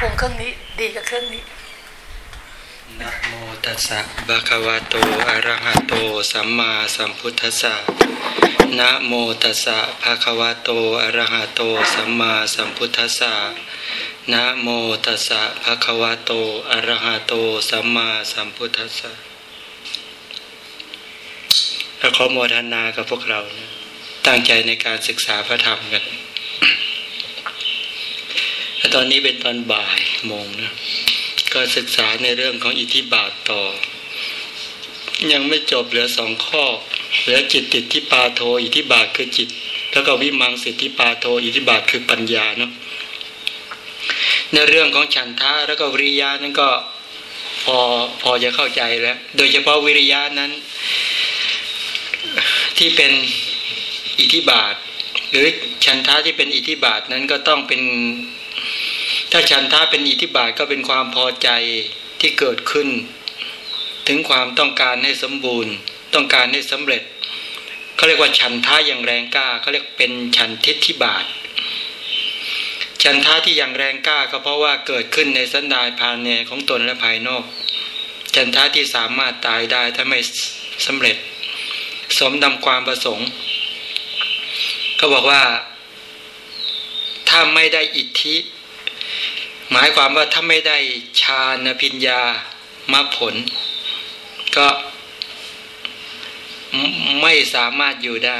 พงเครื่องนี้ดีกับเครื่องนี้นะโมตัสสะบะคะวะโตอะระหะโต สัมมาสัมพุทธัสสะนะโมตัสสะภะคะวะโตอะระหะโต สัมมาสัมพุทธัสสะนะโมตัสสะภะคะวะโตอะระหะโต สัมมาสัมพุทธัสสะขอโมทนากับพวกเรา ตั้งใจในการศึกษาพระธรรมกัน ตอนนี้เป็นตอนบ่ายโมงนะก็ศึกษาในเรื่องของอิทธิบาทต่อ ยังไม่จบเหลือสองข้อ เหลือจิตติดที่ปาโทอิทธิบาทคือจิต แล้วก็วิมังสิทธิปาโทอิทธิบาทคือปัญญาเนาะในเรื่องของฉันทะแล้วก็วิริยะนั้นก็พอพอจะเข้าใจแล้ว โดยเฉพาะวิริยะนั้น ที่เป็นอิทธิบาท หรือฉันทะที่เป็นอิทธิบาทนั้นก็ต้องเป็น ถ้าฉันทะเป็นอิทธิบาทก็เป็นความพอใจที่เกิดขึ้น ถึงความต้องการให้สมบูรณ์ ต้องการให้สำเร็จเขาเรียกว่าฉันทะอย่างแรงกล้าเขาเรียกเป็นฉันทิฏฐิบาท ฉันทะที่อย่างแรงกล้าก็เพราะว่าเกิดขึ้นในสันดานภายในของตนและภายนอก ฉันทะที่สามารถตายได้ถ้าไม่สำเร็จ สมดำความประสงค์ก็บอกว่า ถ้าไม่ได้อิทธิ หมายความว่าถ้าไม่ได้ฌานพิญญามรรคผล ก็ไม่สามารถอยู่ได้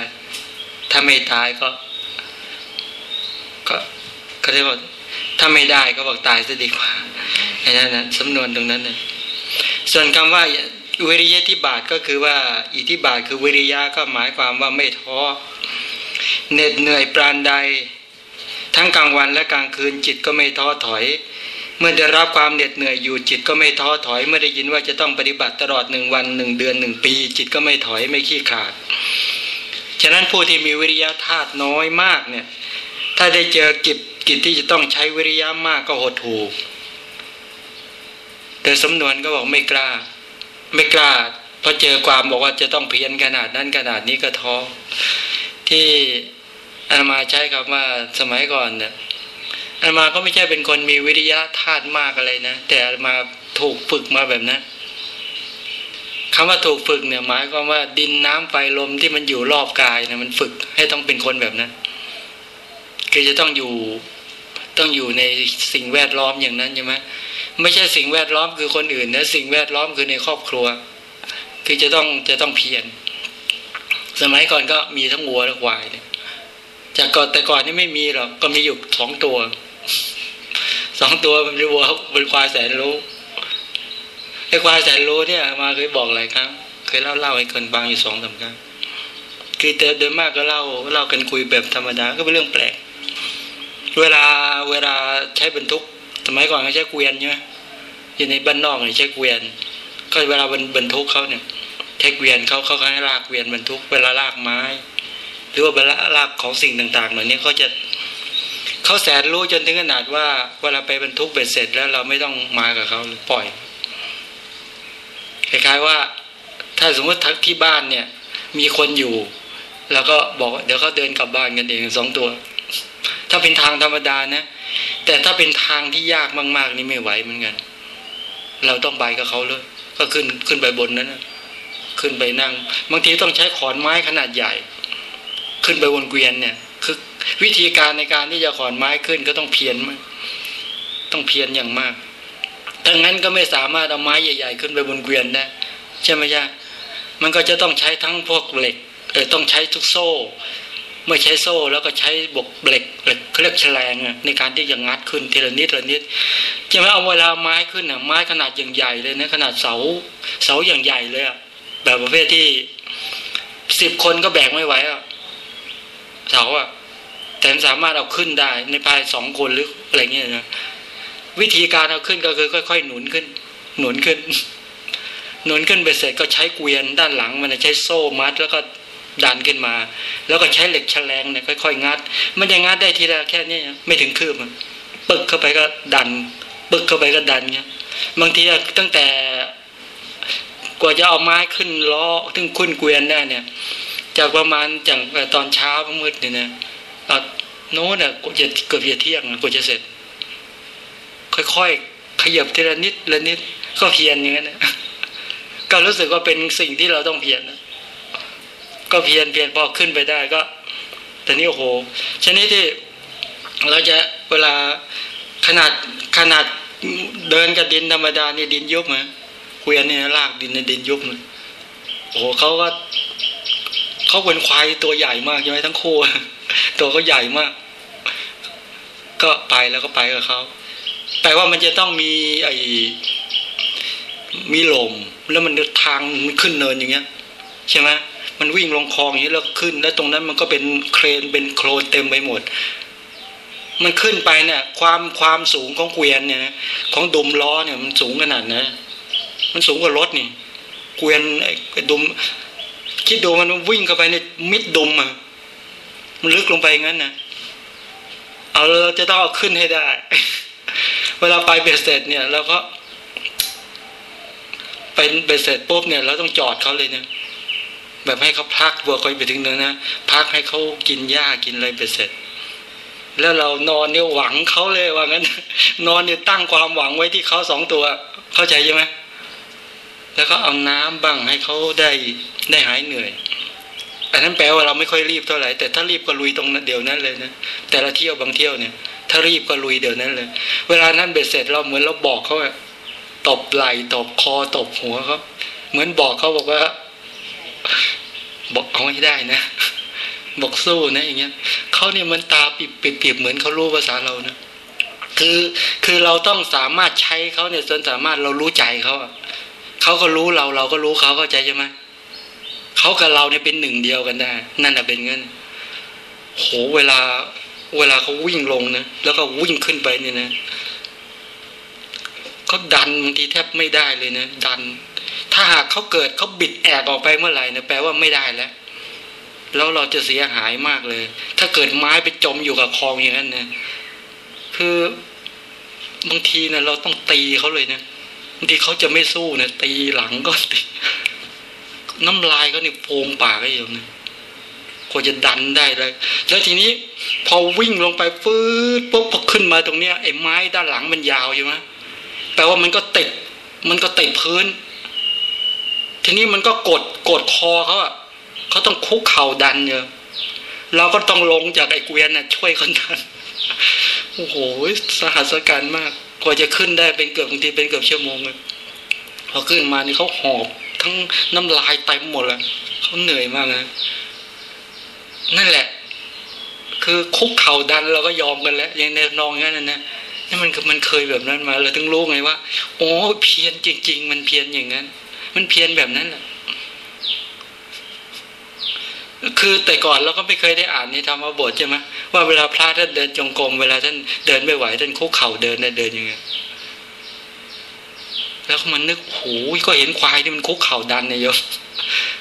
ถ้าไม่ตายก็ ก็เขาเรียกว่าถ้าไม่ได้ก็บอกตายซะดีกว่าไอ้นั่นนะสำนวนตรงนั้นนะส่วนคำว่าวิริยะที่บาทก็คือว่า อิทิบาทคือวิริยะก็หมายความว่าไม่ท้อเหน็ดเหนื่อยปราณใด ทั้งกลางวันและกลางคืนจิตก็ไม่ท้อถอย เมื่อได้รับความเหน็ดเหนื่อยอยู่จิตก็ไม่ท้อถอย เมื่อได้ยินว่าจะต้องปฏิบัติตลอดหนึ่งวันหนึ่งเดือนหนึ่งปี จิตก็ไม่ถอยไม่ขี้ขาด ฉะนั้นผู้ที่มีวิริยะธาตุน้อยมากเนี่ยถ้าได้เจอกิจกิจที่จะต้องใช้วิริยะมากก็หดหู่แต่สำนวนก็บอกไม่กล้า ไม่กล้าพอเจอความบอกว่าจะต้องเพียรขนาดนั้นขนาดนี้ก็ท้อที่ อามาใช้คำว่าสมัยก่อนเนี่ยอามาก็ไม่ใช่เป็นคนมีวิริยะธาตุมากอะไรนะแต่อามาถูกฝึกมาแบบนั้นคำว่าถูกฝึกเนี่ย หมายความว่าดินน้ำไฟลมที่มันอยู่รอบกายเนี่ยมันฝึกให้ต้องเป็นคนแบบนั้นคือจะต้องอยู่ต้องอยู่ในสิ่งแวดล้อมอย่างนั้นใช่ไหมไม่ใช่สิ่งแวดล้อมคือคนอื่นนะสิ่งแวดล้อมคือในครอบครัว คือจะต้องจะต้องเพียรสมัยก่อนก็มีทั้งวัวและควายเนี่ย จากก่อนแต่ก่อนนี่ไม่มีหรอกก็มีอยู่สองตัวสองตัวเป็นวัวเป็นควายแสนรู้ไอ้ควายแสนรู้เนี่ย มาเคยบอกอะไรครับเคยเล่าเล่าให้คนฟังอยู่สองสามครั้งคือเดินมากก็เล่าเล่ากันคุยแบบธรรมดาก็เป็นเรื่องแปลก เวลาเวลาใช้บรรทุกสมัยก่อนเขาใช้เกวียนใช่ไหมอยู่ในบ้านนอกเนี่ยใช้เกวียน ก็เวลาบรรทุกเขาเนี่ยใช้เกวียนเขาเขาให้ลากเกวียนบรรทุก เวลาลากไม้ หรือว่าบรรลักของสิ่งต่างๆเหล่านี้เขาจะเขาแสนรู้จนถึงขนาดว่าเวลาไปบรรทุกเบ็ดเสร็จแล้วเราไม่ต้องมากับเขาปล่อยคล้ายๆว่า ถ้าสมมติทักที่บ้านเนี่ย มีคนอยู่ แล้วก็บอกเดี๋ยวเขาเดินกลับบ้านกันเองสองตัว ถ้าเป็นทางธรรมดานะแต่ถ้าเป็นทางที่ยากมาก ๆ นี่ไม่ไหวเหมือนกัน เราต้องไปกับเขาเลย ก็ขึ้นขึ้นไปบนนั้นนะขึ้นไปนั่ง บางทีต้องใช้ขอนไม้ขนาดใหญ่ ขึ้นไปวนเกวียนเนี่ยคือวิธีการในการที่จะขอนไม้ขึ้นก็ต้องเพียรมากต้องเพียรอย่างมากถ้างั้นก็ไม่สามารถเอาไม้ใหญ่ ๆ ขึ้นไปบนเกวียนได้ใช่ไหมจ๊ะมันก็จะต้องใช้ทั้งพวกเหล็กเออต้องใช้ทุกโซ่ไม่ใช้โซ่แล้วก็ใช้บกเหล็กเหล็กเครียกแฉลงในการที่จะงัดขึ้นทีละนิดละนิดใช่ไหมเอาเวลาไม้ขึ้นอะไม้ขนาดอย่างใหญ่เลยนะขนาดเสาเสาอย่างใหญ่เลยอะแบบประเภทที่สิบคนก็แบกไม่ไหวอะ เสาอะแต่สามารถเอาขึ้นได้ ในภายสองคนหรืออะไรเงี้ยนะวิธีการเอาขึ้นก็คือค่อย ๆ หนุนขึ้น หนุนขึ้น หนุนขึ้นไปเสร็จก็ใช้เกวียนด้านหลัง มันใช้โซ่มัด แล้วก็ดันขึ้นมา แล้วก็ใช้เหล็กแฉลงเนี่ยค่อยๆงัด มันจะงัดได้ทีละแค่นี้ไม่ถึงคืบมันปึกเข้าไปก็ดัน ปึกเข้าไปก็ดันเงี้ยบางทีตั้งแต่กว่าจะเอาไม้ขึ้นล้อถึงขึ้นเกวียนได้เนี่ย จากประมาณจากตอนเช้ามืดเนี่ยนะโน้นอะกูจะเกือบจะเที่ยงกูจะเสร็จ ค่อยๆขยับทีละนิดละนิดก็เพียรอย่างนั้นนะก็รู้สึกว่าเป็นสิ่งที่เราต้องเพียรนะก็เพียรเพียรพอขึ้นไปได้ก็แต่นี้โอ้โหชนิดที่เราจะเวลาขนาดขนาดเดินกับดินธรรมดานี่ดินยุบไหมคุยนเนี่ยลากดินในดินยุบเลยโอ้โหเขาก็ เขาเป็นควายตัวใหญ่มากใช่ไหมทั้งคู่ตัวเขาใหญ่มาก ก็ไปแล้วก็ไปกับเขาแปลว่ามันจะต้องมีไอ้มีลมแล้วมันทางมันขึ้นเนินอย่างเงี้ย ใช่ไหมมันวิ่งลงคลองอย่างนี้แล้วขึ้น แล้วตรงนั้นมันก็เป็นเครนเป็นโคลนเต็มไปหมด มันขึ้นไปเนี่ย ความความสูงของเกวียนเนี่ยของดุมล้อเนี่ยมันสูงขนาดนะมันสูงกว่ารถนี่ เกวียนไอ้ดุม คิดดูมันวิ่งเข้าไปในมิดดุมอะมันลึกลงไปงั้นนะเอาเราจะต้องเอาขึ้นให้ได้ เวลาไปเบสเสร็จเนี่ยเราก็เป็นเบสเสร็จปุ๊บเนี่ยเราต้องจอดเขาเลยเนี่ยแบบให้เขาพักวัวคอยไปถึงเนื้อนะพักให้เขากินหญ้ากินอะไรไปเสร็จ แล้วเรานอนเนี่ยหวังเขาเลยว่างั้น นอนเนี่ยตั้งความหวังไว้ที่เขาสองตัว เข้าใจใช่ไหม แล้วก็เอาน้ำบ้างให้เขาได้ได้หายเหนื่อยอันนั้นแปลว่าเราไม่ค่อยรีบเท่าไหร่แต่ถ้ารีบก็ลุยตรงเดี๋ยวนั้นเลยนะแต่ละเที่ยวบางเที่ยวเนี่ย ถ้ารีบก็ลุยเดี๋ยวนั้นเลย เวลานั้นเบ็ดเสร็จเราเหมือนเราบอกเขาตบไหล่ตบคอตบหัวเขาเหมือนบอกเขาบอกว่า บอกเอาให้ได้นะ บอกสู้นะอย่างเงี้ยเขาเนี่ยมันตาปิบปิบปิบเหมือนเขารู้ภาษาเรานะคือคือเราต้องสามารถใช้เขาเนี่ยจนสามารถเรารู้ใจเขา เขาก็รู้เรา เราก็รู้เขาเข้าใจใช่ไหมเขากับเราเนี่ยเป็นหนึ่งเดียวกันได้ นั่นแหะเป็นเงินโหเวลา เวลาเขาวิ่งลงนะแล้วก็วิ่งขึ้นไปเนี่ยนะเขาดันบางทีแทบไม่ได้เลยนะดัน ถ้าหากเขาเกิดเขาบิดแอกออกไปเมื่อไหร่นี่ยแปลว่าไม่ได้แล้วแล้วเราจะเสียหายมากเลย ถ้าเกิดไม้ไปจมอยู่กับคลองอย่างนั้นนะคือบางทีนะเราต้องตีเขาเลยนะ บางทีเขาจะไม่สู้เนะตีหลังก็ตีน้ำลายเขาเนี่ยโพงปากไอ้อย่างนี้ควรจะดันได้เลย แล้วทีนี้ พอวิ่งลงไปฟืดปุ๊บพอขึ้นมาตรงเนี้ยไอ้ไม้ด้านหลังมันยาวใช่ไหมแปลว่ามันก็ติดมันก็ติดพื้น ทีนี้มันก็กดกดคอเขาอะเขาต้องคุกเข่าดันเนี่ยเราก็ต้องลงจากไอ้เกวียนน่ะช่วยเขาดันโอ้โหสหัสการมาก ว่าจะขึ้นได้เป็นเกือบบางทีเป็นเกือบชั่วโมงเลยพอขึ้นมานี่เขาหอบทั้งน้ำลายเต็มหมดแล้วเขาเหนื่อยมากนะนั่นแหละ คือคุกเข่าดันเราก็ยอมกันแล้วอย่างในนองนั้นนะนี่มันมันเคยแบบนั้นมาเราถึงรู้ไงว่าโอ้เพียนจริง ๆ มันเพียนอย่างนั้น มันเพียนแบบนั้นแหละ คือแต่ก่อนเราก็ไม่เคยได้อ่านในธรรมบทใช่ไหมว่าเวลาพระท่านเดินจงกรมเวลาท่านเดินไม่ไหวท่านคุกเข่าเดินเดินยังไงแล้วมันนึกโหก็เห็นควายที่มันคุกเข่าดันเนี่ยโยม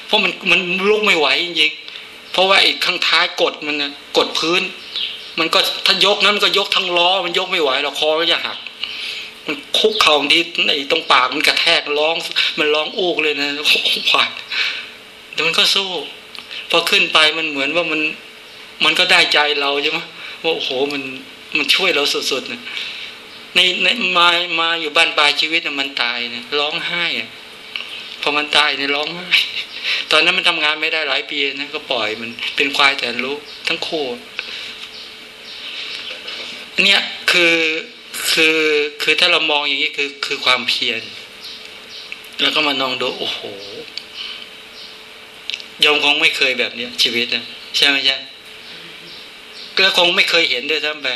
เพราะมันมันลุกไม่ไหวจริงๆเพราะว่าไอ้ข้างท้ายกดมันนะกดพื้น มันก็ถ้ายกนั้นมันก็ยกทั้งล้อมันยกไม่ไหวหรอกคอก็จะหัก มันคุกเข่าดีไอ้ตรงปากมันกระแทกร้อง มันร้องอู้เลยนะควายแต่มันก็สู้ พอขึ้นไปมันเหมือนว่ามันมันก็ได้ใจเราใช่ไหมว่าโอ้โหมันมันช่วยเราสุดๆนะในในมามาอยู่บ้านปลายชีวิตมันตายเนี่ยร้องไห้อะพอมันตายเนี่ยร้องไห้ ตอนนั้นมันทำงานไม่ได้หลายปีนะก็ปล่อยมันเป็นควายแต่รู้ทั้งโคเนี่ยคือคือคือถ้าเรามองอย่างนี้คือคือความเพียรแล้วก็มานองดูโอ้โห ยมคงไม่เคยแบบเนี้ย ชีวิตนะใช่ไหมใช่ก็คงไม่เคยเห็นด้วยซ้ำไป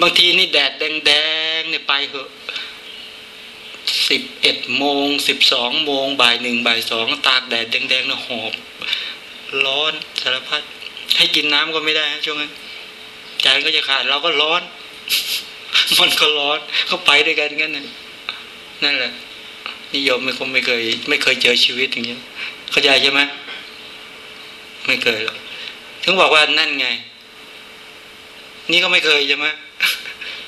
บางทีนี่แดดแดงๆเนี่ยไปเหอะสิบเอ็ดโมงสิบสองโมงบ่ายหนึ่งบ่ายสองตากแดดแดงๆนะหอบ ร้อนสารพัดให้กินน้ำก็ไม่ได้ช่วงนั้นใจก็จะขาดเราก็ร้อน มันก็ร้อนก็ไปด้วยกันงั้นนะนั่นแหละนิยมไม่คงไม่เคย ไม่เคยเจอชีวิตอย่างเงี้ยเข้าใจใช่ไหม ไม่เคยหรอกถึงบอกว่านั่นไง นี่ก็ไม่เคยใช่ไหม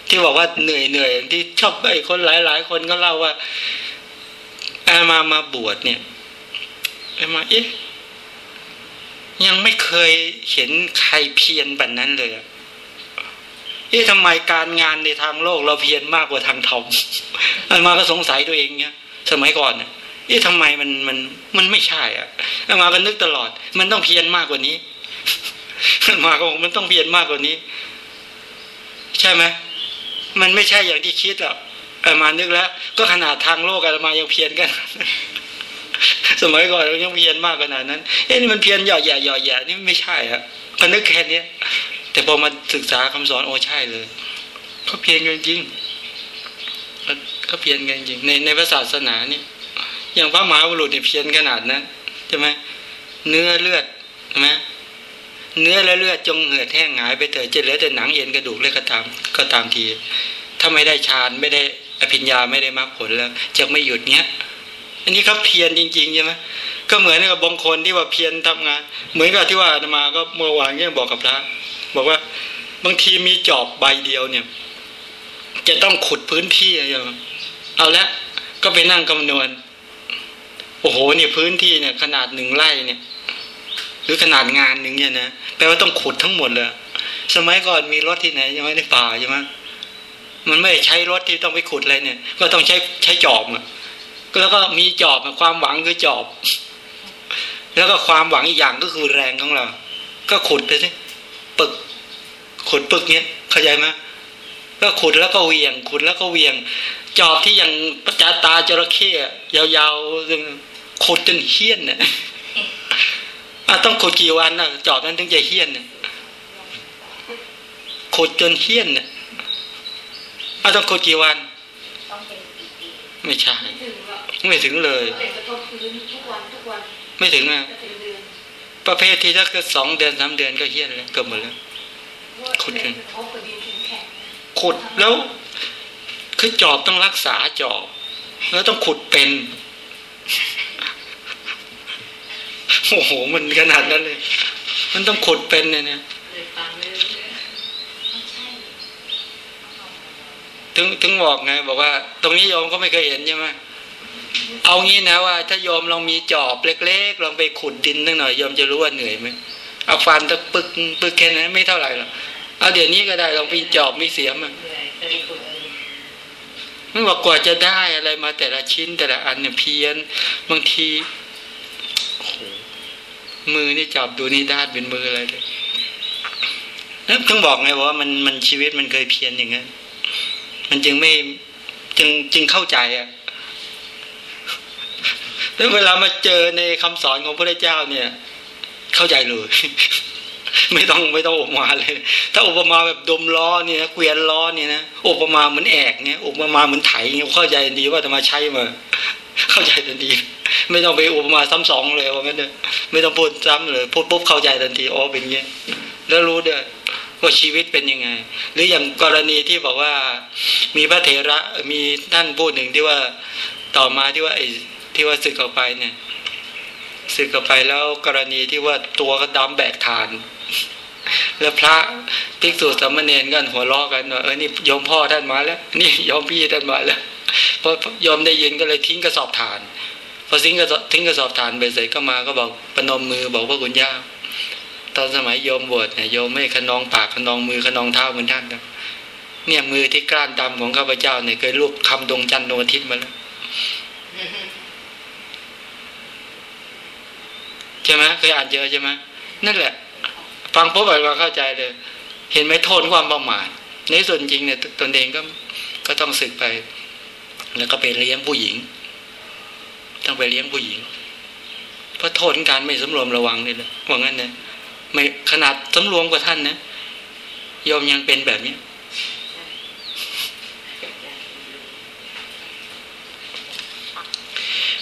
ที่บอกว่าเหนื่อยเหนื่อยที่ชอบไอ้คนหลายหลายคนก็เล่าว่าอามามาบวชเนี่ยอามาเอ๊ะยังไม่เคยเห็นใครเพียรแบบนั้นเลยเอ๊ะทำไมการงานในทางโลกเราเพียรมากกว่าทางธรรมอันมาก็สงสัยตัวเองเนี่ยสมัยก่อนเนี่ย เอ๊ะทำไมมันมันมันไม่ใช่อะมาก็นึกตลอด มันต้องเพียรมากกว่านี้มาก็มันต้องเพียรมากกว่านี้ ใช่ไหมมันไม่ใช่อย่างที่คิดหรอกอันมานึกแล้ว ก็ขนาดทางโลกอันมายังเพียรกัน สมัยก่อนเรายังเพียรมากขนาดนั้น เอ๊ะนี่มันเพียรหย่อแย่หย่อแย่นี่ไม่ใช่อะก็นึกแค่นี้แต่พอมาศึกษาคำสอนโอ้ใช่เลยเขาเพียรกันจริงเขาเพียรกันจริงในในพระศาสนาเนี่ย อย่างพระมหาบุรุษเนี่ยเพียรขนาดนั้นใช่ไหมเนื้อเลือดใช่ไหมเนื้อและเลือดจงเหือดแห้งหายไปเถิดจะเหลือแต่หนังเอ็นกระดูกเลือดก็ตามก็ตามที ถ้าไม่ได้ฌานไม่ได้อภิญญาไม่ได้มรรคผลแล้วจะไม่หยุดเนี้ย อันนี้เขาเพียรจริงๆใช่ไหมก็เหมือนกับบางคนที่ว่าเพียรทำงาน เหมือนกับที่ว่ามาก็เมื่อวานเนี่ยบอกกับพระ บอกว่าบางทีมีจอบใบเดียวเนี่ย จะต้องขุดพื้นที่อะไรอย่างเอาละก็ไปนั่งคำนวณ โอ้โหเนี่ยพื้นที่เนี่ย ขนาดหนึ่งไร่เนี่ย หรือขนาดงานหนึ่งเนี่ยนะแปลว่าต้องขุดทั้งหมดเลยสมัยก่อนมีรถที่ไหนใช่ไหมในป่าใช่ไหมมันไม่ใช้รถที่ต้องไปขุดอะไรเนี่ย ก็ต้องใช้ใช้จอบอะแล้วก็มีจอบความหวังคือจอบ แล้วก็ความหวังอีกอย่างก็คือแรงของเรา ก็ขุดไปสิปึก ขุดปึกเนี้ยเข้าใจไหมก็ขุดแล้วก็เวียง ขุดแล้วก็เวียง จอบที่อย่างประจาตาจระเข้ยาวๆ ขุดจนเฮี้ยนเนี่ยต้องขุดกี่วันนะจอบนั้นถึงจะเฮี้ยนเนี่ยขุดจนเฮี้ยนเนี่ยต้องขุดกี่วันไม่ใช่ไม่ถึงเลยไม่ถึงอะประเภทที่ถ้าเกิดสองเดือนสามเดือนก็เฮี้ยนแล้วเกือบหมดแล้วขุดกันขุดแล้ว คือจอบต้องรักษาจอบ แล้วต้องขุดเป็น โอ้โหมันขนาดนั้นเลย มันต้องขุดเป็นเนี่ยเนี่ยถึงถึงบอกไงบอกว่า ตรงนี้โยมก็ไม่เคยเห็นใช่ไหมเอางี้นะว่า ถ้าโยมลองมีจอบเล็กๆลองไปขุดดินตั้งหน่อยโยมจะรู้ว่าเหนื่อยไหมเอาฟันตะปึกปึกแค่นั้นไม่เท่าไหร่หรอกเอาเดี๋ยวนี้ก็ได้ลองปีจอบมีเสียมมันบอกกว่าจะได้อะไรมาแต่ละชิ้นแต่ละอันเนี่ยเพี้ยน บางที มือนี่จับดูนี่ด้านเป็นมืออะไรเลยแล้วต้องบอกไงว่ามันมันชีวิตมันเคยเพี้ยนอย่างนั้นมันจึงไม่จึงจึงเข้าใจอะแล้วเวลามาเจอในคำสอนของพระเจ้าเนี่ย เข้าใจเลย ไม่ต้องไม่ต้องอุปมาเลย ถ้าอุปมาแบบดมล้อเนี่ยเกวียนล้อเนี่ยนะอุปมาเหมือนแอกเนี่ยอุปมาเหมือนไถเนี่ยเข้าใจดีว่าจะมาใช้มา เข้าใจทันที ไม่ต้องไปอุปมาซ้ำสองเลยว่างั้นเนยไม่ต้องพูดซ้ำเลยพูดปุ๊บเข้าใจทันทีอ๋อเป็นเงี้ยแล้วรู้ด้วยว่าชีวิตเป็นยังไง หรืออย่างกรณีที่บอกว่า มีพระเถระมีท่านพูดหนึ่งที่ว่าต่อมาที่ว่าไอ้ที่ว่าสึกออกไปเนี่ยสึกออกไปแล้วกรณีที่ว่าตัวก็ดำแบกฐาน แล้วพระภิกษุสามเณรกันหัวล้อกันว่าเออนี่ยอมพ่อท่านมาแล้ว นี่ยอมพี่ท่านมาแล้วพอยอมได้ยินก็เลยทิ้งกระสอบฐาน พอทิ้งกระสอบทิ้งกรสอบฐานไปเสร็จก็มาก็บอกปนมมือบอกว่าคุณย่าตอนสมัยโยมบวชเนี่ยโยมไม่ขนองปากขนองมือขนองเท้าเหมือนท่านนะเนี่ยมือที่กล้านดำของข้าพเจ้าเนี่ยเคยลูกคำดวงจันทร์ดวงอาทิตย์มาแล้วใช่ไหมเคยอ่านเจอใช่ไหมนั่นแหละ ฟังปุ๊บเราเข้าใจเลย เห็นไหมโทษความประมาทในส่วนจริงเนี่ยตนเองก็ก็ต้องศึกไป แล้วก็ไปเลี้ยงผู้หญิง ต้องไปเลี้ยงผู้หญิง เพราะโทษการไม่สำรวมระวังนี่แหละว่างั้นนะไม่ขนาดสำรวมกว่าท่านนะยอมยังเป็นแบบนี้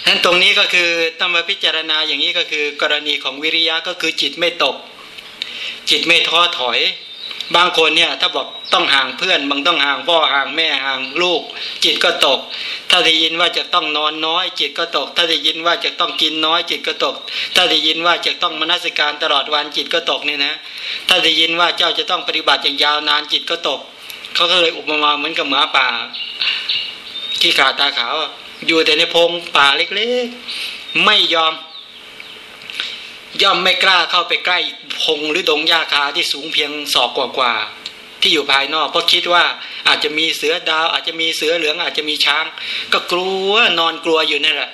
นั้นตรงนี้ก็คือต้องมาพิจารณาอย่างนี้ก็คือ กรณีของวิริยะก็คือจิตไม่ตก จิตไม่ท้อถอย บางคนเนี่ยถ้าบอกต้องห่างเพื่อน บางต้องห่างพ่อห่างแม่ห่างลูก จิตก็ตก ถ้าได้ยินว่าจะต้องนอนน้อย จิตก็ตก ถ้าได้ยินว่าจะต้องกินน้อย จิตก็ตก ถ้าได้ยินว่าจะต้องมนสิการตลอดวันจิตก็ตกเนี่ยนะ ถ้าได้ยินว่าเจ้าจะต้องปฏิบัติอย่างยาวนานจิตก็ตกเขาก็เลยอุปมาเหมือนกับหมาป่าที่ขาตาขาวอยู่แต่ในพงป่าเล็กๆ ไม่ยอม ย่อมไม่กล้าเข้าไปใกล้พงหรือดงหญ้าคาที่สูงเพียงศอกกว่าที่อยู่ภายนอกเพราะคิดว่าอาจจะมีเสือดาว อาจจะมีเสือเหลืองอาจจะมีช้าง ก็กลัวนอนกลัวอยู่นั่นแหละ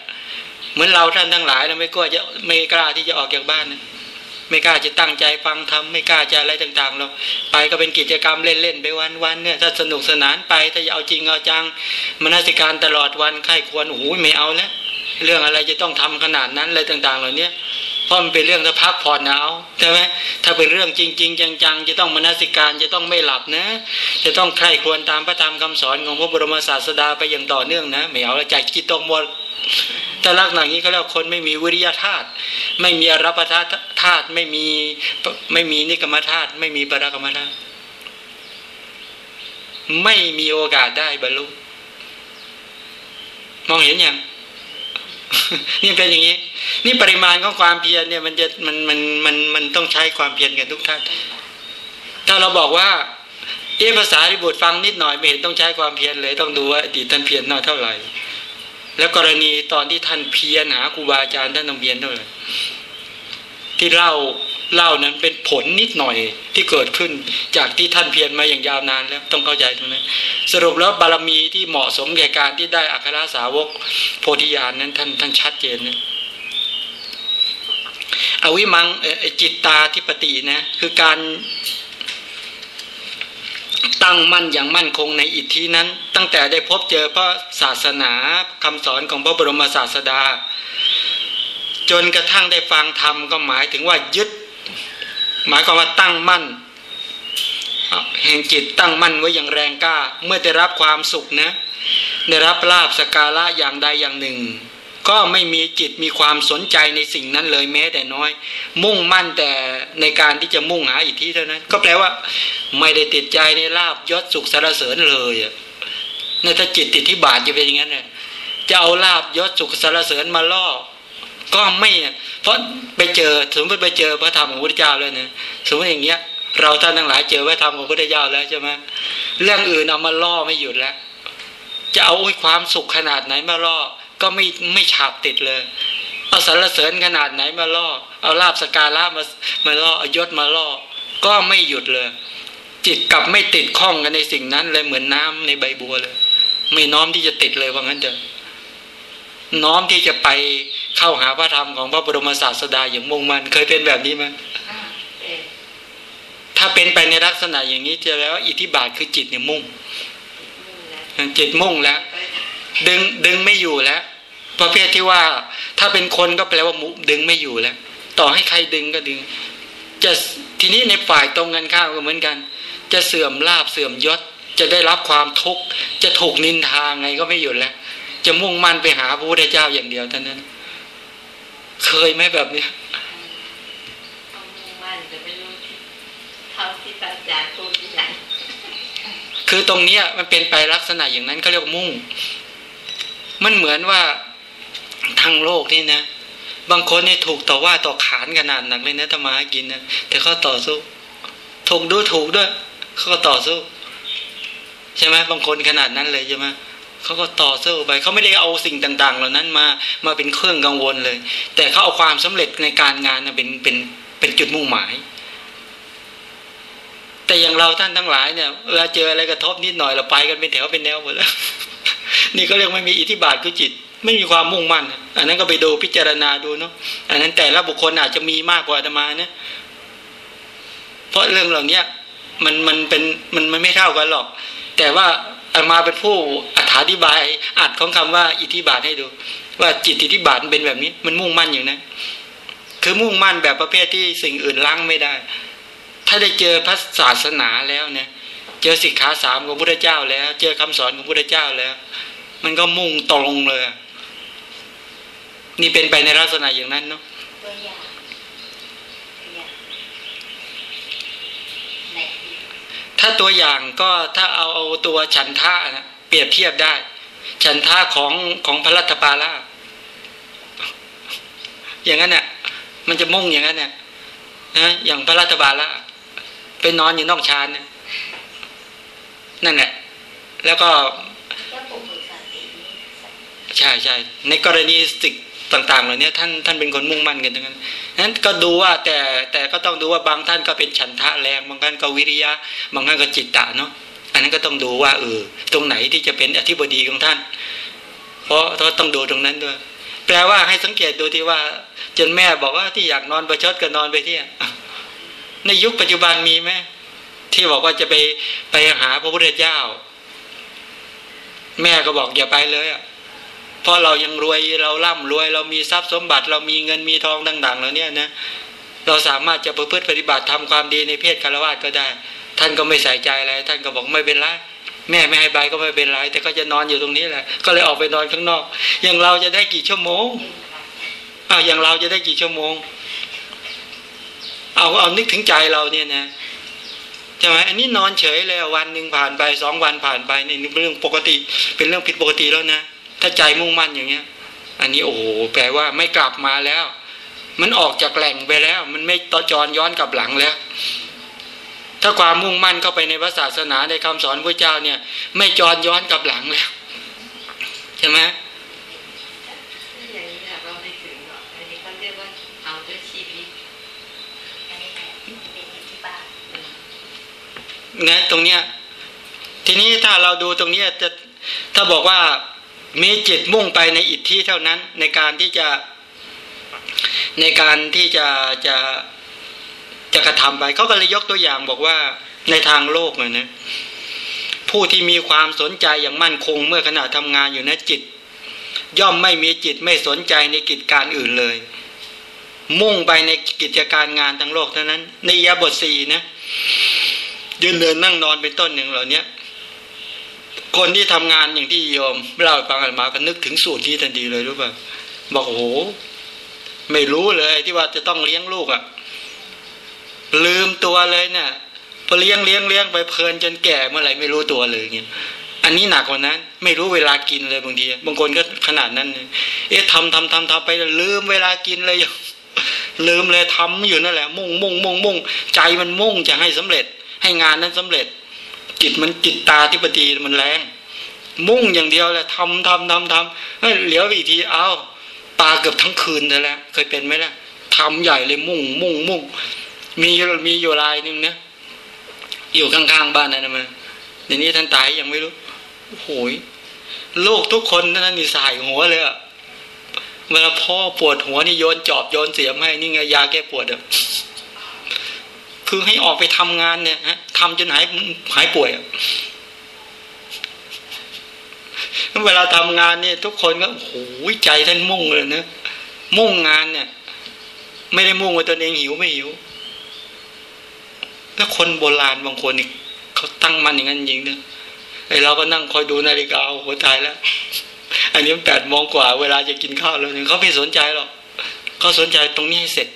เหมือนเราท่านทั้งหลายเราไม่กลัวจะไม่กล้าที่จะออกจากบ้านนะไม่กล้าจะตั้งใจฟังทำไม่กล้าจะอะไรต่างๆเราไปก็เป็นกิจกรรมเล่นๆไปวันๆเนี่ยถ้าสนุกสนานไปถ้าจะเอาจริงเอาจังมนสิการตลอดวันใครควรโอ้โหไม่เอาแล้วเรื่องอะไรจะต้องทำขนาดนั้นอะไรต่าง ๆ เหล่านี้เพ ราะมันเป็นเรื่องถ้าพักผ่อนเอาวใช่ไหมถ้าเป็นเรื่องจริง ๆ จัง ๆ จะต้องมนสิการจะต้องไม่หลับนะ จะต้องใคร่ควรตามพระธรรมคำสอนของพระบรมศาสดาไปอย่างต่อเนื่องนะไม่เอาแล้วใจคิดตรงหมดแต่ลักษณะนี้เขาเรียกคนไม่มีวิริยะธาตุไม่มีอรับประทธาตุไม่มีไม่มีนิกรรมธาตุไม่มีปรกรรมธาตุไม่มีโอกาสได้บรรลุมองเห็นยัง นี่เป็นอย่างนี้ นี่ปริมาณของความเพียรเนี่ยมันจะมันมันมันมันต้องใช้ความเพียรกันทุกท่าน ถ้าเราบอกว่า เอภาษาที่บุตรฟังนิดหน่อยไม่เห็นต้องใช้ความเพียรเลย ต้องดูว่าอดีตท่านเพียรน้อยเท่าไหร่ แล้วกรณีตอนที่ท่านเพียรหาครูบาอาจารย์ท่านต้องเพียรเท่าไหร่ที่เล่า เล่านั้นเป็นผลนิดหน่อยที่เกิดขึ้นจากที่ท่านเพียรมาอย่างยาวนานแล้วต้องเข้าใจตรงนั้นสรุปแล้วบารมีที่เหมาะสมแก่การที่ได้อัครสาวกโพธิญาณนั้นท่านท่านชัดเจนนะอวิมังจิตตาทิปตินะคือการตั้งมั่นอย่างมั่นคงในอิทธินั้น ตั้งแต่ได้พบเจอพระศาสนาคำสอนของพระบรมศาสดา จนกระทั่งได้ฟังธรรมก็หมายถึงว่ายึด หมายความว่าตั้งมั่นแห่งจิตตั้งมั่นไว้อย่างแรงกล้า เมื่อได้รับความสุขนะ ได้รับลาบสการะอย่างใดอย่างหนึ่ง ก็ไม่มีจิตมีความสนใจในสิ่งนั้นเลยแม้แต่น้อย มุ่งมั่นแต่ในการที่จะมุ่งหาอิทธิเท่านั้น ก็แปลว่า ไม่ได้ติดใจในลาบยศสุขสารเสริญเลยอะในถ้าจิตติดที่บาทจะเป็นอย่างนั้นเนี่ยจะเอาลาบยศสุขสารเสริญมาล่อ ก็ไม่เพราะไปเจอสมมติไปเจอพระธรรมของพระพุทธเจ้าแล้วเนี่ยสมมติอย่างเงี้ย เราท่านทั้งหลายเจอพระธรรมของพระพุทธเจ้าแล้วใช่ไหมเรื่องอื่นเอามาล่อไม่หยุดแล้ว จะเอาความสุขขนาดไหนมาล่อ ก็ไม่ไม่ฉาบติดเลยเอาสรรเสริญขนาดไหนมาล่อ เอาลาบสการะมามาล่อเอายศมาล่อ ก็ไม่หยุดเลย จิตกลับไม่ติดข้องกันในสิ่งนั้นเลยเหมือนน้ำในใบบัวเลย ไม่น้อมที่จะติดเลยว่างั้นเถอะน้อมที่จะไป เข้าหาพระธรรมของพระบรมศาสดาอย่างมุ่งมันเคยเป็นแบบนี้ไหมถ้าเป็นไปในลักษณะอย่างนี้จะแล้วอิทธิบาทคือจิตเนี่ยมุ่งจิตมุ่งแล้ว ดึงดึงไม่อยู่แล้วประเภทที่ว่า ถ้าเป็นคนก็แปลว่ามุดึงไม่อยู่แล้ว ต่อให้ใครดึงก็ดึง จะทีนี้ในฝ่ายตรงกันข้ามก็เหมือนกัน จะเสื่อมลาบเสื่อมยศ จะได้รับความทุกข์จะถูกนินทาไงก็ไม่หยุดแล้ว จะมุ่งมั่นไปหาพระพุทธเจ้าอย่างเดียวเท่านั้น เคยไหมแบบเนี้ยคือตรงเนี้ยมันเป็นไปลักษณะอย่างนั้นเขาเรียกมุ่ง มันเหมือนว่าทางโลกนี่นะ บางคนนี่ถูกต่อว่าต่อขานขนาดหนักเลยนะธรรมากินนะแต่เขาต่อสู้ ถูกด้วยถูกด้วยเขาก็ต่อสู้ ใช่ไหมบางคนขนาดนั้นเลยใช่ไหม เขาก็ต่อสู้ไปเขาไม่ได้เอาสิ่งต่าง ๆ เหล่านั้นมามาเป็นเครื่องกังวลเลย แต่เขาเอาความสำเร็จในการงานเป็นเป็นเป็นจุดมุ่งหมาย แต่อย่างเราท่านทั้งหลายเนี่ยเวลาเจออะไรกระทบนิดหน่อยเราไปกันเป็นแถวเป็นแนวหมดแล้ว นี่ก็เรียกไม่มีอิทธิบาทคือจิต ไม่มีความมุ่งมั่น อันนั้นก็ไปดูพิจารณาดูเนาะอันนั้นแต่ละบุคคลอาจจะมีมากกว่าธรรมาเนี่ยเพราะเรื่องเหล่านี้มันมันเป็นมันมันไม่เท่ากันหรอก แต่ว่า มาเป็นผู้อธิบายอัดของคำว่าอิทธิบาทให้ดู ว่าจิตอิทธิบาทเป็นแบบนี้ มันมุ่งมั่นอย่างนั้นคือมุ่งมั่นแบบประเภทที่สิ่งอื่นล้างไม่ได้ ถ้าได้เจอพระศาสนาแล้วเนี่ย เจอสิกขาสามของพระเจ้าแล้ว เจอคำสอนของพระเจ้าแล้ว มันก็มุ่งตรงเลย นี่เป็นไปในลักษณะอย่างนั้นเนาะ ถ้าตัวอย่างก็ถ้าเอาเอาตัวฉันท่านะเปรียบเทียบได้ ฉันท่าของของพระรัตปาลาอย่างนั้นเนี่ยมันจะมุ่งอย่างนั้นเนี่ยนะอย่างพระรัตบาละไปนอนอยู่นอกชานเนี่ยนั่นแหละ แล้วก็ใช่ใช่ในกรณีสิก ต่างๆ เหล่านี้ท่านท่านเป็นคนมุ่งมั่นกันทั้งนั้นนั้นก็ดูว่าแต่แต่ก็ต้องดูว่าบางท่านก็เป็นฉันทะแรง บางท่านก็วิริยะ บางท่านก็จิตตะเนาะอันนั้นก็ต้องดูว่าเออตรงไหนที่จะเป็นอธิบดีของท่าน เพราะต้องดูตรงนั้นด้วย แปลว่าให้สังเกตดูที่ว่า จนแม่บอกว่าที่อยากนอนประชดก็นอนไปที่ในยุคปัจจุบันมีไหมที่บอกว่าจะไปไปหาพระพุทธเจ้า แม่ก็บอกอย่าไปเลยอะ เพราะเรายังรวยเราร่ำรวย เรามีทรัพย์สมบัติ เรามีเงินมีทองต่างๆแล้วเนี่ยนะเราสามารถจะประพฤติปฏิบัติทำความดีในเพศคารวะก็ได้ ท่านก็ไม่ใส่ใจอะไรท่านก็บอกไม่เป็นไรแม่ไม่ให้ไปก็ไม่เป็นไร แต่ก็จะนอนอยู่ตรงนี้แหละ ก็เลยออกไปนอนข้างนอก อย่างเราจะได้กี่ชั่วโมงอ้าวอย่างเราจะได้กี่ชั่วโมง เอาเอานึกถึงใจเราเนี่ยนะใช่ไหมอันนี้นอนเฉยเลยวันหนึ่งผ่านไปสองวันผ่านไปนี่เรื่องปกติ เป็นเรื่องผิดปกติแล้วนะ ถ้าใจมุ่งมั่นอย่างเงี้ย อันนี้โอ้โหแปลว่าไม่กลับมาแล้ว มันออกจากแหล่งไปแล้ว มันไม่ต่อจรย้อนกลับหลังแล้ว ถ้าความมุ่งมั่นเข้าไปในพระศาสนาในคำสอนพระเจ้าเนี่ย ไม่จรย้อนกลับหลังแล้วใช่ไหมอย่างนี้เราไม่ถึงหรอกอันนี้เขาเรียกว่าเอาด้วยชีวิตอันนี้เป็นที่บ้านนะตรงเนี้ย ทีนี้ถ้าเราดูตรงนี้จะถ้าบอกว่า มีจิตมุ่งไปในอิทธิเท่านั้น ในการที่จะในการที่จะจะจะกระทำไปเขาก็เลยยกตัวอย่างบอกว่าในทางโลกเลยนะผู้ที่มีความสนใจอย่างมั่นคงเมื่อขณะทำงานอยู่นะจิต ย่อมไม่มีจิตไม่สนใจในกิจการอื่นเลย มุ่งไปในกิจการงานทั้งโลกเท่านั้นในยาบทสี่นะยืนเดินนั่งนอนเป็นต้นหนึ่งเหล่านี้ คนที่ทำงานอย่างที่โยมเล่าฟังกันมาก็นึกถึงสูตรที่ทันทีเลยรู้ป่ะบอกโอ้โหไม่รู้เลยที่ว่าจะต้องเลี้ยงลูกอะ่ะ ลืมตัวเลยเนี่ยพอเลี้ยงเลี้ยงเลี้ยงไปเพลินจนแก่เมื่อไหร่ไม่รู้ตัวเลยเงี้ยอันนี้หนักกว่านั้น ไม่รู้เวลากินเลยบางทีบางคนก็ขนาดนั้น เอ๊ะทำทำทำทำไปลืมเวลากินเลยลืมเลยทำอยู่นั่นแหละ มุ่งมุ่งมุ่งมุ่งใจมันมุ่งจะให้สำเร็จ ให้งานนั้นสำเร็จ จิตมันจิตตาที่ปฏิมันแรง มุ่งอย่างเดียวแหละทำทำทำทำเหลียวอีกทีเอาตาเกือบทั้งคืนเลยแล้วเคยเป็นไหมล่ะทำใหญ่เลยมุ่ง มุ่งมุ่งมีมีอยู่รายหนึ่งนะอยู่ข้างๆบ้านนั่นนะมันเดี๋ยวนี้ท่านตายยังไม่รู้โอ้ยลูกทุกคนนั่นนี่สายหัวเลยอะเวลาพ่อปวดหัวนี่โยนจอบโยนเสียมให้นี่ไงยาแก้ปวดอะ คือให้ออกไปทำงานเนี่ยฮะทำจนหายหายป่วยเวลาทำงานเนี่ยทุกคนก็โอ้ยใจท่านมุ่งเลยนะมุ่งงานเนี่ย ไม่ได้มุ่งว่าตัวเองหิวไม่หิวแล้วคนโบราณบางคนนี่เขาตั้งมันอย่างนั้นจริงเนี่ยไอเราก็นั่งคอยดูนาฬิกาโอ้โหตายแล้วอันนี้แปดโมงกว่า เวลาจะกินข้าวแล้วเนี่ยเขาไม่สนใจหรอกเขาสนใจตรงนี้ให้เสร็จ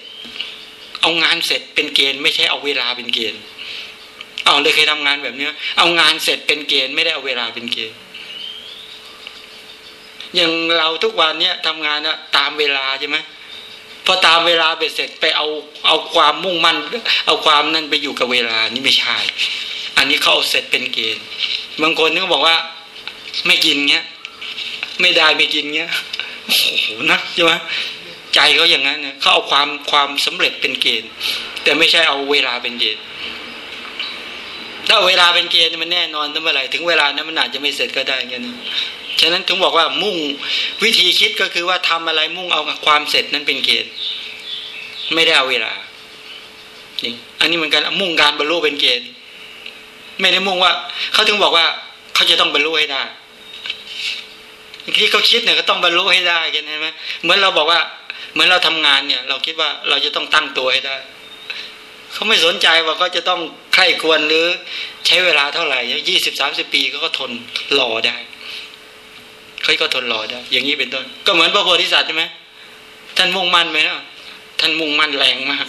เอางานเสร็จเป็นเกณฑ์ไม่ใช่เอาเวลาเป็นเกณฑ์เอาเลยเคยทำงานแบบเนี้ย เอางานเสร็จเป็นเกณฑ์ไม่ได้เอาเวลาเป็นเกณฑ์อย่างเราทุกวันเนี้ยทำงานนะตามเวลาใช่ไหมพอตามเวลาเบ็ดเสร็จไปเอาเอาความมุ่งมั่น เอาความนั่นไปอยู่กับเวลานี่ไม่ใช่ อันนี้เขาเอาเสร็จเป็นเกณฑ์ บางคนนึกบอกว่า ไม่กินเงี้ย ไม่ได้ไม่กินเงี้ยโอ้โหนะใช่ไหม ใจเขาอย่างนั้นเนี่ยเขาเอาความความสำเร็จเป็นเกณฑ์ แต่ไม่ใช่เอาเวลาเป็นเกณฑ์ถ้าเวลาเป็นเกณฑ์มันแน่นอนตั้งเมื่อไหร่ถึงเวลานั้นมันอาจจะไม่เสร็จก็ได้เงี้ยนะฉะนั้นถึงบอกว่ามุ่งวิธีคิดก็คือว่าทำอะไรมุ่งเอาความเสร็จนั้นเป็นเกณฑ์ ไม่ได้เอาเวลาจริงอันนี้เหมือนกันมุ่งการบรรลุเป็นเกณฑ์ ไม่ได้มุ่งว่าเขาถึงบอกว่าเขาจะต้องบรรลุให้ได้ที่เขาคิดเนี่ยก็ต้องบรรลุให้ได้ใช่ไหมเหมือนเราบอกว่า เหมือนเราทำงานเนี่ย เราคิดว่าเราจะต้องตั้งตัวให้ได้เขาไม่สนใจว่าก็จะต้องใคร่ควรหรือใช้เวลาเท่าไหร่ยี่สิบสามสิบปีก็ทนรอได้เขาก็ทนรอได้ อย่างนี้เป็นต้น ก็เหมือนพระโพธิสัตว์ใช่ไหมท่านมุ่งมั่นไหมเนาะท่านมุ่งมั่นแรงมาก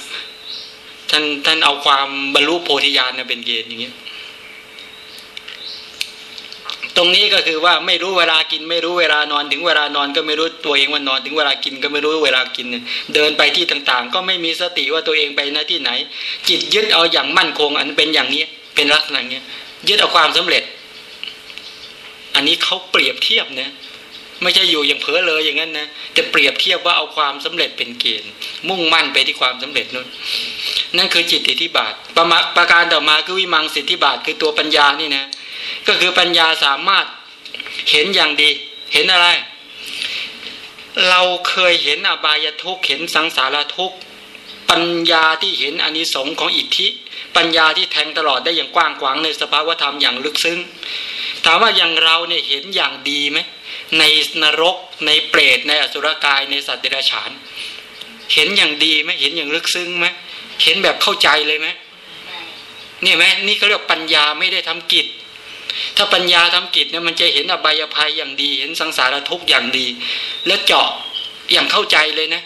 ท่านท่านเอาความบรรลุโพธิญาณเป็นเกณฑ์อย่างนี้ ตรงนี้ก็คือว่าไม่รู้เวลากิน ไม่รู้เวลานอนถึงเวลานอนก็ไม่รู้ตัวเองว่านอนถึงเวลากินก็ไม่รู้เวลากิน เดินไปที่ต่างๆ ก็ไม่มีสติว่าตัวเองไปหน้าที่ไหน จิตยึดเอาอย่างมั่นคง อันเป็นอย่างนี้เป็นลักษณะนี้ยึดเอาความสำเร็จ อันนี้เขาเปรียบเทียบนะไม่ใช่อยู่อย่างเผลอเลยอย่างนั้นนะแต่เปรียบเทียบว่าเอาความสำเร็จเป็นเกณฑ์ มุ่งมั่นไปที่ความสำเร็จนั้นนั่นคือจิตติทิบาทประมาประการต่อมาคือวิมังสิทธิบาทคือตัวปัญญานี่นะ ก็คือปัญญาสามารถเห็นอย่างดี เห็นอะไร เราเคยเห็นอบายทุกเห็นสังสารทุกปัญญาที่เห็นอนิสงค์ของอิทธิ ปัญญาที่แทงตลอดได้อย่างกว้างขวางในสภาวธรรมอย่างลึกซึ้ง ถามว่าอย่างเราเนี่ยเห็นอย่างดีไหมในนรก ในเปรตในอสุรกายในสัตว์เดรัจฉาน เห็นอย่างดีไหมเห็นอย่างลึกซึ้งไหมเห็นแบบเข้าใจเลยไหมนี่ไหมนี่เขาเรียกปัญญาไม่ได้ทำกิจ ถ้าปัญญาทำกิจเนี่ยมันจะเห็นอบายภัยอย่างดี เห็นสังสารทุกข์อย่างดี แล้วเจาะอย่างเข้าใจเลยนะ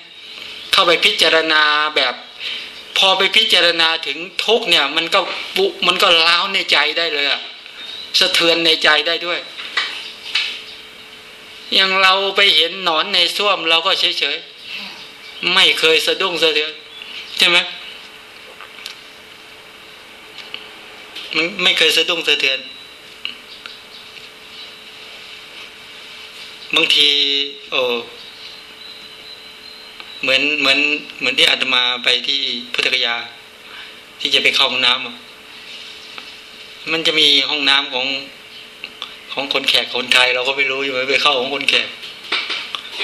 เข้าไปพิจารณาแบบพอไปพิจารณาถึงทุกเนี่ยมันก็ปุมันก็ล้าวในใจได้เลยอะสะเทือนในใจได้ด้วย อย่างเราไปเห็นหนอนในส้วมเราก็เฉยๆ ไม่เคยสะดุ้งสะเทือนใช่ไหมมันไม่เคยสะดุ้งสะเทือน บางทีโอ้เหมือนเหมือนเหมือนที่อาตมาไปที่พุทธกยา ที่จะไปเข้าห้องน้ำมันจะมีห้องน้ำของของคนแขกคนไทย เราก็ไม่รู้อยู่ไหมไปเข้าของคนแขก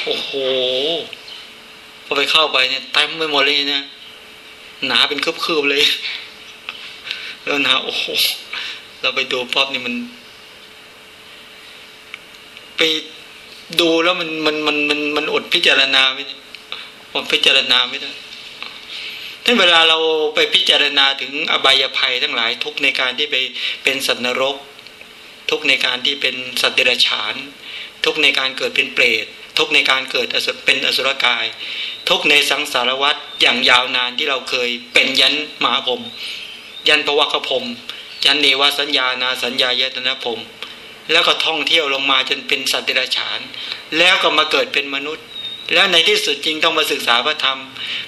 โอ้โหพอไปเข้าไปเนี่ยเต็มไปหมดเลยนะหนาเป็นคืบๆเลยแล้วนะโอ้โหเราไปดูป๊อปนี่มัน ไป ดูแล้วมันมันมันมันมันอดพิจารณาไม่ได้อดพิจารณาไม่ได้ถ้าเวลาเราไปพิจารณาถึงอบายภัยทั้งหลายทุกในการที่ไปเป็นสัตว์นรก ทุกในการที่เป็นสัตว์เดรัจฉาน ทุกในการเกิดเป็นเปรตทุกในการเกิดเป็นอสุรกาย ทุกในสังสารวัฏอย่างยาวนานที่เราเคยเป็นยันมหาพรมยันพวัคพรมยันเนวสัญญานาสัญญายตนะพรม แล้วก็ท่องเที่ยวลงมาจนเป็นสัตว์เดรัจฉาน แล้วก็มาเกิดเป็นมนุษย์ แล้วในที่สุดจริงต้องมาศึกษาพระธรรม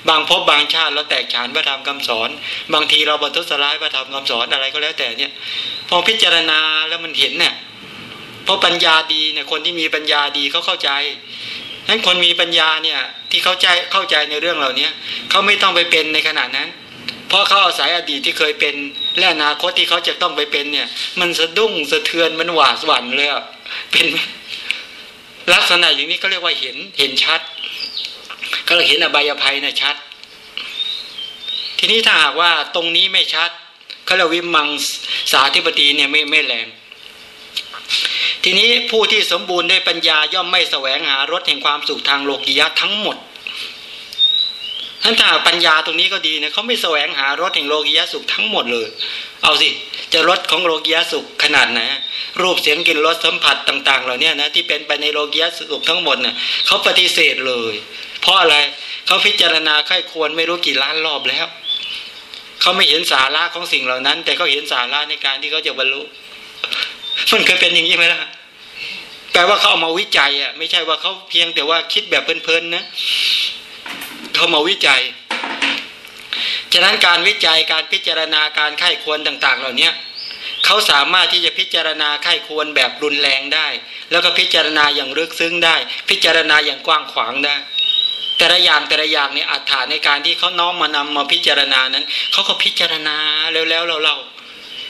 บางพบบางชาติเราแตกฉานพระธรรมคำสอน บางทีเราบรรทุสลายพระธรรมคำสอนอะไรก็แล้วแต่เนี่ย พอพิจารณาแล้วมันเห็นเนี่ยเพราะปัญญาดีเนี่ยคนที่มีปัญญาดีเขาเข้าใจนั้นคนมีปัญญาเนี่ยที่เข้าใจเข้าใจในเรื่องเหล่านี้เขาไม่ต้องไปเป็นในขณะนั้น เพราะเขาอาศัยอดีตที่เคยเป็น และอนาคตที่เขาจะต้องไปเป็นเนี่ย มันสะดุ้งสะเทือนมันหวาดหวั่นเลยอะเป็นลักษณะอย่างนี้ก็เรียกว่าเห็นเห็นชัดก็เราเห็นอบายภัยนะชัด ทีนี้ถ้าหากว่าตรงนี้ไม่ชัดเขาเรียกวิมังสาธิปตีเนี่ยไม่ไม่แรงทีนี้ผู้ที่สมบูรณ์ด้วยปัญญาย่อมไม่แสวงหารถแห่งความสุขทางโลกียะทั้งหมด ท่านถ้าปัญญาตรงนี้ก็ดีนะเขาไม่แสวงหารถแห่งโลกียสุขทั้งหมดเลย เอาสิ จะรถของโลกียสุขขนาดไหนรูปเสียงกลิ่นรสสัมผัสต่าง ๆ เหล่านี้นะที่เป็นไปในโลกียสุขทั้งหมดเนะ่ยเขาปฏิเสธเลย เพราะอะไรเขาพิจารณาค่อยควรไม่รู้กี่ล้านรอบแล้วเขาไม่เห็นสาระของสิ่งเหล่านั้น แต่เขาเห็นสาระในการที่เขาจะบรรลุมันเคยเป็นอย่างนี้ไหมล่ะแปลว่าเขาเอามาวิจัยอะไม่ใช่ว่าเขาเพียงแต่ว่าคิดแบบเพลินๆนะ เขามาวิจัย ฉะนั้นการวิจัยการพิจารณาการไข้ควรต่าง ๆ เหล่านี้เขาสามารถที่จะพิจารณาไข้ควรแบบรุนแรงได้ แล้วก็พิจารณาอย่างลึกซึ้งได้ พิจารณาอย่างกว้างขวางได้ แต่ละอย่างแต่ละอย่างในอัฏฐานในการที่เขาน้อมมานำมาพิจารณานั้นเขาก็พิจารณาแล้วแล้วเราเรา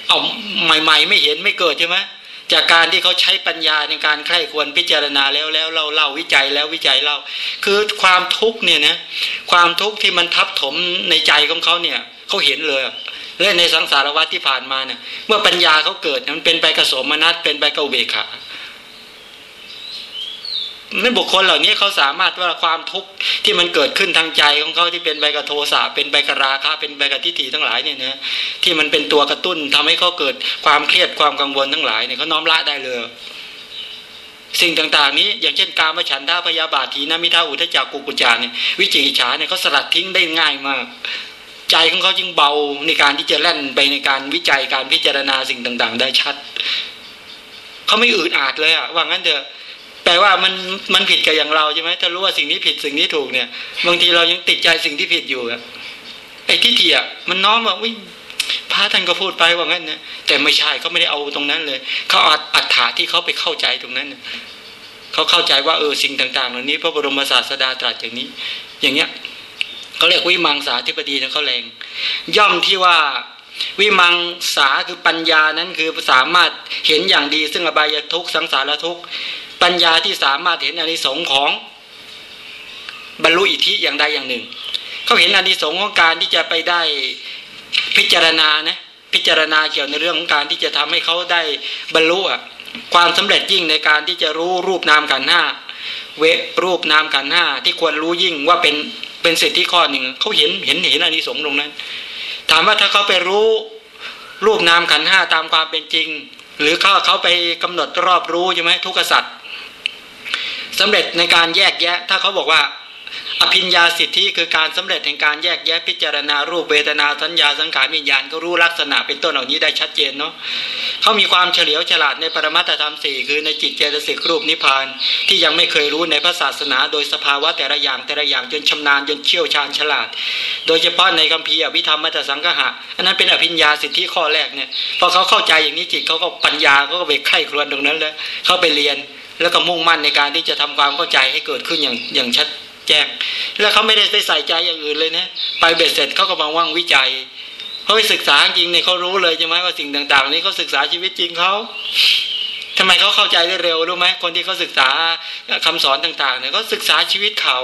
เอาใหม่ ๆ ไม่เห็นไม่เกิดใช่ไหม จากการที่เขาใช้ปัญญาในการใคร่ควรพิจารณาแล้วแล้วเราเล่าวิจัยแล้ววิจัยเล่าคือความทุกข์เนี่ยนะความทุกข์ที่มันทับถมในใจของเขาเนี่ยเขาเห็นเลยและในสังสารวัฏที่ผ่านมาเนี่ยเมื่อปัญญาเขาเกิดมันเป็นไปกระสมนัตเป็นไปกเบขา นั่นบุคคลเหล่านี้เขาสามารถว่าความทุกข์ที่มันเกิดขึ้นทางใจของเขาที่เป็นใบกระโทสะเป็นใบกระราคะเป็นใบกระทิฏฐิทั้งหลายเนี่ยนะที่มันเป็นตัวกระตุ้นทำให้เขาเกิดความเครียดความกังวลทั้งหลายเนี่ยเขาน้อมละได้เลย สิ่งต่างๆ นี้ อย่างเช่นการมฉันท่าพยาบาทีนามิท่าอุทจักกุกุจาเนี่ยวิจิกิจฉาเนี่ยเขาสลัดทิ้งได้ง่ายมาก ใจของเขาจึงเบาในการที่จะแล่นไปในการวิจัยการพิจารณาสิ่งต่าง ๆ ได้ชัดเขาไม่อืดอาดเลยอะว่างั้นเถอะ แปลว่ามันมันผิดกับอย่างเราใช่ไหมถ้ารู้ว่าสิ่งนี้ผิดสิ่งนี้ถูกเนี่ย บางทีเรายังติดใจสิ่งที่ผิดอยู่อะไอ้ที่เถียมันน้อมว่าวิพระท่านก็พูดไปว่างั้นนะแต่ไม่ใช่เขาไม่ได้เอาตรงนั้นเลยเขาอัดอัฏฐาที่เขาไปเข้าใจตรงนั้นเขาเข้าใจว่าเออสิ่งต่างๆเหล่านี้ พระบรมศาสดาตรัสอย่างนี้ อย่างเงี้ยเขาเรียกวิมังสาธิปดีนะเขาแรง ย่อมที่ว่าวิมังสาคือปัญญานั้นคือสามารถเห็นอย่างดีซึ่งอบายทุกสังสารทุกข์ ปัญญาที่สามารถเห็นอานิสงส์ของบรรลุอิทธิอย่างใดอย่างหนึ่ง เขาเห็นอานิสงส์ของการที่จะไปได้พิจารณานะพิจารณาเกี่ยวในเรื่องของการที่จะทำให้เขาได้บรรลุอะความสำเร็จยิ่งในการที่จะรู้รูปนามขันห้าเวรูปนามขันห้าที่ควรรู้ยิ่งว่าเป็นเป็นสิทธิข้อหนึ่งเขาเห็นเห็นเห็นอานิสงส์ตรงนั้น ถามว่าถ้าเขาไปรู้รูปนามขันห้าตามความเป็นจริง หรือเขาเขาไปกำหนดรอบรู้ใช่ไหมทุกขสัตว์ สำเร็จในการแยกแยะ ถ้าเขาบอกว่า อภิญญาสิทธิคือการสำเร็จแห่งการแยกแยะพิจารณารูปเวทนาสัญญาสังขารวิญญาณก็รู้ลักษณะเป็นต้นเหล่านี้ได้ชัดเจนเนาะเขามีความเฉลียวฉลาดในปรมัตถธรรมสี่คือในจิตเจตสิกรูปนิพพาน ที่ยังไม่เคยรู้ในพระศาสนา โดยสภาวะแต่ละอย่างแต่ละอย่างจนชำนาญจนเชี่ยวชาญฉลาด โดยเฉพาะในคัมภีร์อภิธรรมมัตสังคหะอันนั้นเป็นอภิญญาสิทธิข้อแรกเนี่ยพอเขาเข้าใจอย่างนี้จิตเขาก็ปัญญาเขาก็ไปไข้ครวนตรงนั้นแล้วเขาไปเรียน แล้วก็มุ่งมั่นในการที่จะทำความเข้าใจให้เกิดขึ้นอย่างอย่างชัดแจ้ง แล้วเขาไม่ได้ไปใส่ใจอย่างอื่นเลยนะไปเบ็ดเสร็จเขาก็มาว่างวิจัยเขาไปศึกษาจริงเนี่ยเขารู้เลยใช่ไหมว่าสิ่งต่าง ๆ นี้เขาศึกษาชีวิตจริงเขาทำไมเขาเข้าใจได้เร็วรู้ไหมคนที่เขาศึกษาคำสอนต่าง ๆเนี่ยเขาศึกษาชีวิตเขา